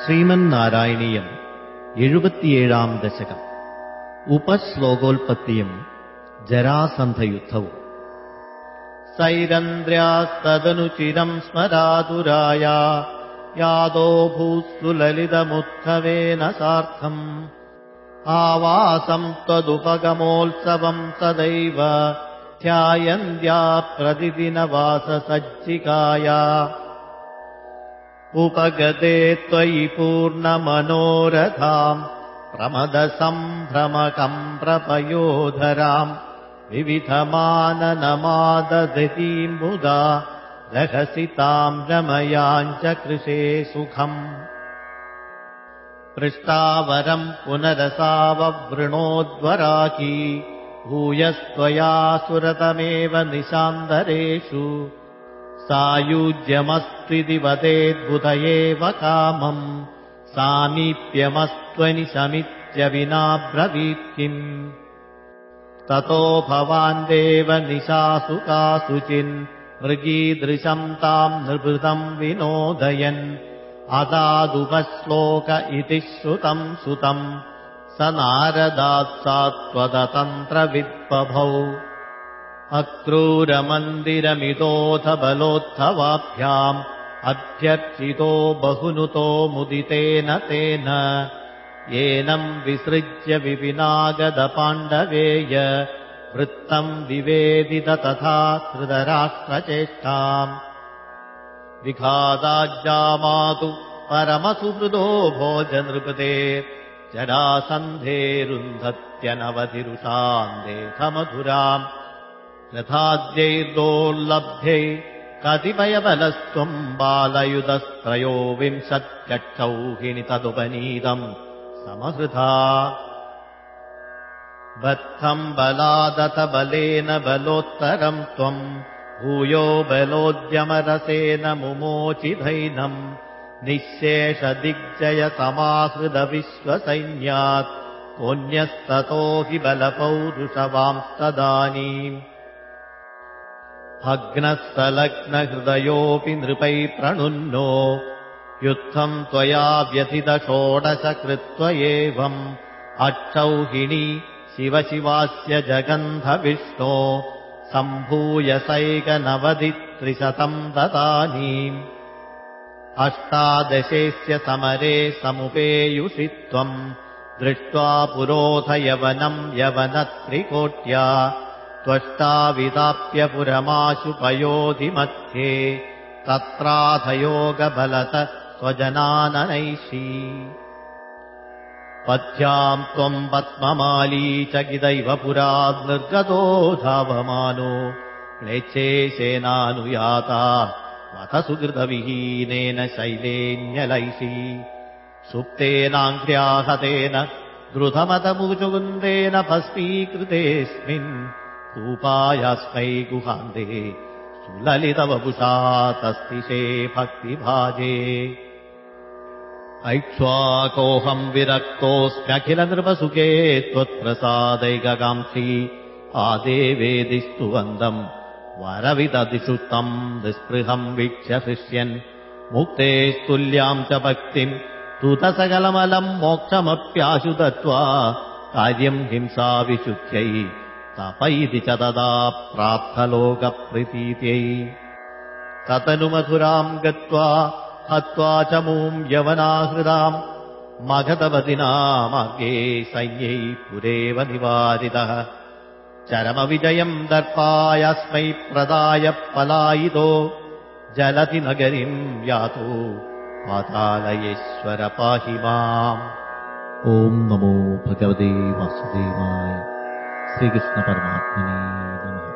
ശ്രീമന്നാരായണീയം എഴുപത്തിയേഴാം ദശകം उपश्लोकोत्पत्तिम् जरासन्धयुद्धौ सैरन्द्र्यास्तदनुचिरम् स्मरादुराया यादो भूस्तु ललितमुत्सवेन सार्थम् आवासम् त्वदुपगमोत्सवम् सदैव ध्यायन्द्या प्रतिदिनवाससज्जिकाया उपगते त्वयि पूर्णमनोरथाम् प्रमदसम्भ्रमकम् प्रपयोधराम् विविधमाननमादधतीम् मुदा रहसिताम् रमयाम् च कृशे सुखम्। पृष्टावरम् पुनरसाववृणोद्वराकी भूयस्त्वया सुरतमेव निशान्तरेषु सायुज्यमस्त्विति वदेद्बुध एव कामम् सामीप्यमस्त्वनि शमित्यविनाब्रवीत्किम् ततो भवान् देव निशासु कासुचिन् मृगीदृशम् ताम् नृभृतम् विनोदयन्। अदादुपश्लोक इति श्रुतम् सुतम् स नारदात्सात्त्वदतन्त्रविद्बभौ अक्रूरमन्दिरमितोऽथ बलोत्थवाभ्याम् अभ्यर्चितो बहुनुतो मुदितेन तेन। येनम् विसृज्य विपिनागदपाण्डवेय वृत्तम् विवेदित तथा कृतराष्ट्रचेष्टाम् विघादाज्जामातु परमसुहृदो भोजनृपते जरासन्धेरुन्धत्यनवधिरुषाम् देहमधुराम् रथाद्यैर्दोर्लभ्यै कतिपयबलस्त्वम् बालयुधस्त्रयो विंशत्यक्षौहिणि तदुपनीतम् समहृथा बद्धम् बलादथ बलेन बलोत्तरम् त्वम् भूयो बलोद्यमरसेन मुमोचिधैनम् निःशेषदिग्जयसमाहृदविश्वसैन्यात् कोऽन्यस्ततो हि बलपौरुषवांस्तदानीम् भग्नः सलग्नहृदयोऽपि नृपै प्रणुन्नो। युद्धम् त्वया व्यथितषोडश कृत्व एवम् अक्षौहिणी शिवशिवास्य जगन्धविष्णो। सम्भूयसैकनवतित्रिशतम् ददानीम्। अष्टादशेस्य समरे समुपेयुषि त्वम्। दृष्ट्वा पुरोध यवनम् यवनत्रिकोट्या त्वष्टाविदाप्य पुरमाशुपयोधिमध्ये तत्राधयोगबलत स्वजनाननैषी। पथ्याम् त्वम् पद्ममाली च गिदैव पुरा निर्गतो धावमानो क्लेच्छे सेनानुयाता मथ सुहृदविहीनेन शैलेन्यलैषी सुप्तेनाङ्घ्र्याहतेन द्रुतमतमुचुकुन्देन भस्मीकृतेऽस्मिन् कूपायास्मै गुहान्ते सुललितवपुषा तस्तिशे भक्तिभाजे। ऐक्ष्वाकोऽहम् विरक्तोऽस्म्यखिलनृपसुखे त्वत्प्रसादैककाङ्क्षी आदेवेदिस्तु वन्दम् वरविददिषु तम् निःस्पृहम् वीक्ष्य हृष्यन् मुक्तेस्तुल्याम् च भक्तिम् तुतसकलमलम् मोक्षमप्याशु दत्त्वा कार्यम् हिंसाविशुद्ध्यै तप इति च तदा प्राप्तलोकप्रीतीत्यै। ततनुमधुराम् गत्वा हत्वा च मूम् यवनाहृदाम् मघतवदिनामार्गे सैन्यै पुरेव निवारितः। चरमविजयम् दर्पायस्मै प्रदाय पलायितो जलति नगरीम् यातो पातालयेश्वर पाहि माम्। ॐ नमो भगवते वासुदेवाय श्रीकृष्णपरमात्मने नमः